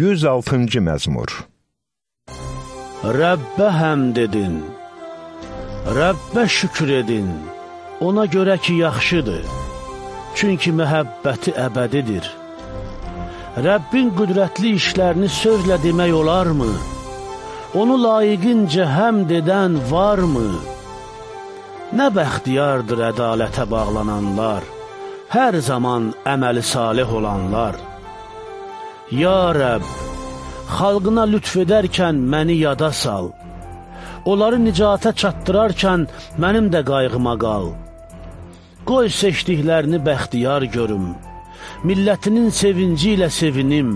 106-cı məzmur Rəbbə həmd edin, Rəbbə şükür edin, ona görə ki, yaxşıdır, çünki məhəbbəti əbədidir. Rəbbin qüdrətli işlərini sözlə demək olarmı? Onu layiqincə həmd edən varmı? Nə bəxtiyardır ədalətə bağlananlar, hər zaman əməli salih olanlar. Ya Rəbb, xalqına lütf edərkən məni yada sal. Onları nicata çatdırarkən mənim də qayğıma qal. Qoy seçdiklərini bəxtiyar görüm, millətinin sevinci ilə sevinim,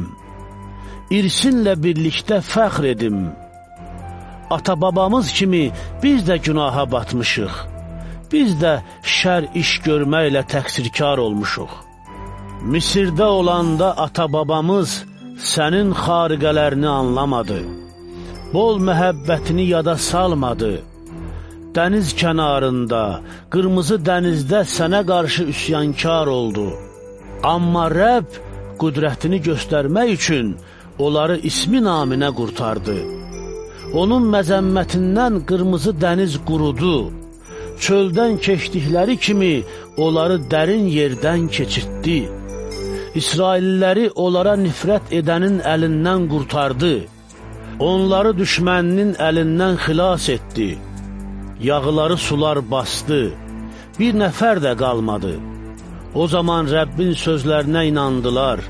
irsinlə birlikdə fəxr edim. Ata-babamız kimi biz də günaha batmışıq, biz də şər iş görməklə təqsirkar olmuşuq. Misirdə olanda ata-babamız, sənin xariqələrini anlamadı, bol məhəbbətini yada salmadı. Dəniz kənarında, qırmızı dənizdə sənə qarşı üsyankar oldu. Amma Rəbb qüdrətini göstərmək üçün onları ismi naminə qurtardı. Onun məzəmmətindən qırmızı dəniz qurudu. Çöldən keçdikləri kimi onları dərin yerdən keçirtdi. İsrailliləri onlara nifrət edənin əlindən qurtardı. Onları düşməninin əlindən xilas etdi. Yağıları sular bastı. Bir nəfər də qalmadı. O zaman Rəbbin sözlərinə inandılar.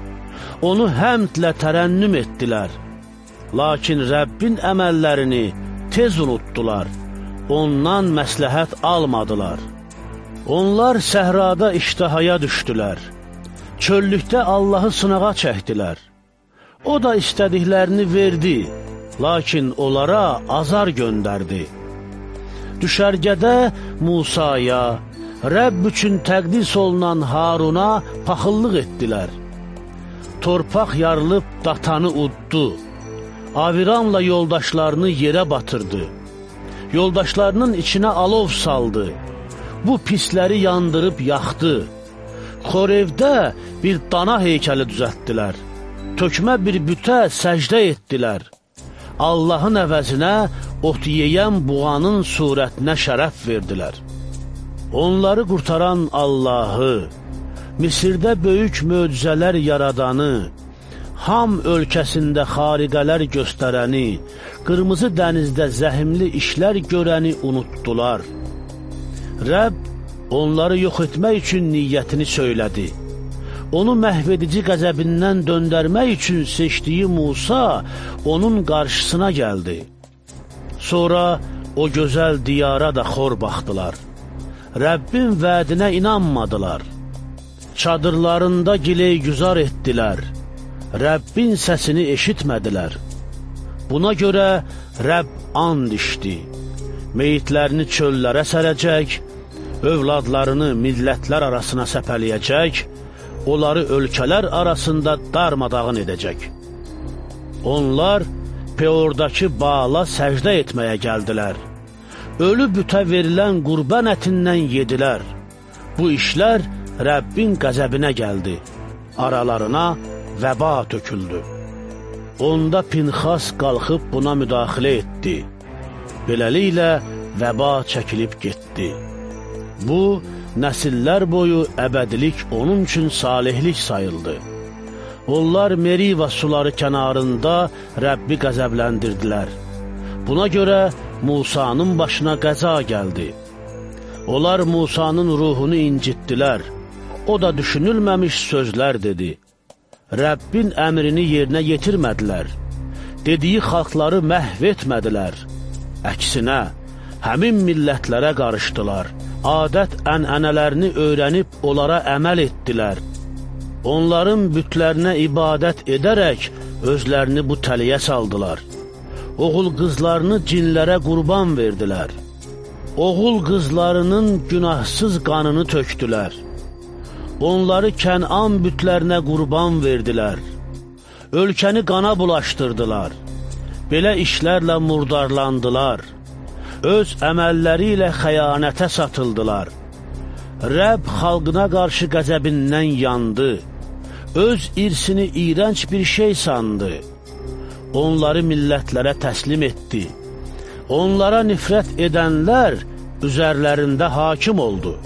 Onu həmdlə tərənnüm etdilər. Lakin Rəbbin əməllərini tez unutdular. Ondan məsləhət almadılar. Onlar səhrada iştahaya düşdülər çöllükdə Allahı sınağa çəkdilər. O da istədiklərini verdi, lakin onlara azar göndərdi. Düşərgədə Musaya, Rəbb üçün təqdis olunan Haruna paxıllıq etdilər. Torpaq yarılıb datanı uddu. Aviramla yoldaşlarını yerə batırdı. Yoldaşlarının içinə alov saldı. Bu pisləri yandırıb yaxdı. Xorevdə bir dana heykəli düzəltdilər. Tökmə bir bütə səcdə etdilər. Allahın əvəzinə ot yeyən buğanın surətinə şərəf verdilər. Onları qurtaran Allahı, Misirdə böyük möcüzələr yaradanı, Ham ölkəsində xariqələr göstərəni, Qırmızı dənizdə zəhimli işlər görəni unutdular. Rəbb onları yox etmək üçün niyyətini söylədi. Onu məhvedici qəzəbindən döndərmək üçün seçdiyi Musa onun qarşısına gəldi. Sonra o gözəl diyara da xor baxdılar. Rəbbin vədinə inanmadılar. Çadırlarında giley güzar etdilər. Rəbbin səsini eşitmədilər. Buna görə Rəbb and içdi. Meyitlərini çöllərə sərəcək, övladlarını millətlər arasına səpələyəcək, onları ölkələr arasında darmadağın edəcək. Onlar Peordakı bağla səcdə etməyə gəldilər. Ölü bütə verilən qurban ətindən yedilər. Bu işlər Rəbbin qəzəbinə gəldi. Aralarına vəba töküldü. Onda Pinxas qalxıb buna müdaxilə etdi. Beləliklə, vəba çəkilib getdi. Bu, nəsillər boyu əbədilik onun üçün salihlik sayıldı. Onlar Meriva suları kənarında Rəbbi qəzəbləndirdilər. Buna görə Musanın başına qəza gəldi. Onlar Musanın ruhunu incitdilər. O da düşünülməmiş sözlər dedi. Rəbbin əmrini yerinə yetirmədilər. Dediyi xalqları məhv etmədilər. Əksinə, həmin millətlərə qarışdılar adət ənənələrini öyrənib onlara əməl etdilər. Onların bütlərinə ibadət edərək özlərini bu təliyə saldılar. Oğul qızlarını cinlərə qurban verdilər. Oğul qızlarının günahsız qanını tökdülər. Onları Kənan bütlərinə qurban verdilər. Ölkəni qana bulaşdırdılar. Belə işlərlə murdarlandılar öz əməlləri ilə xəyanətə satıldılar. Rəbb xalqına qarşı qəzəbindən yandı, öz irsini iyrənc bir şey sandı. onları millətlərə təslim etdi. Onlara nifrət edənlər üzərlərində hakim oldu.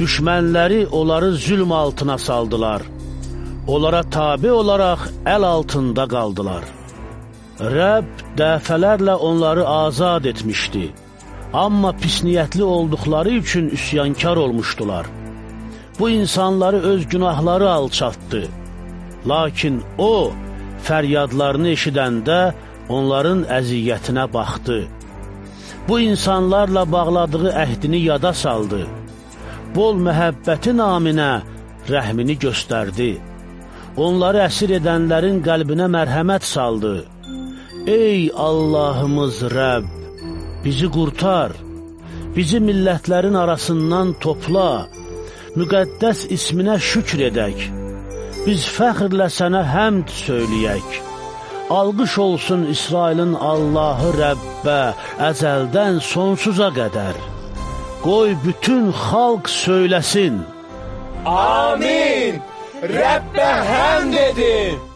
Düşmənləri onları zülm altına saldılar. Onlara tabi olaraq əl altında qaldılar. Rəbb dəfələrlə onları azad etmişdi. Amma pisniyyətli olduqları üçün üsyankar olmuşdular. Bu insanları öz günahları alçatdı. Lakin O, fəryadlarını eşidəndə onların əziyyətinə baxdı. Bu insanlarla bağladığı əhdini yada saldı. Bol məhəbbəti naminə rəhmini göstərdi. Onları əsir edənlərin qəlbinə mərhəmət saldı. Ey Allahımız Rəbb, bizi qurtar, bizi millətlərin arasından topla, müqəddəs isminə şükr edək. Biz fəxrlə sənə həmd söyləyək. Alqış olsun İsrailin Allahı Rəbbə əzəldən sonsuza qədər. Qoy bütün xalq söyləsin. Amin. Rəbbə həmd edin.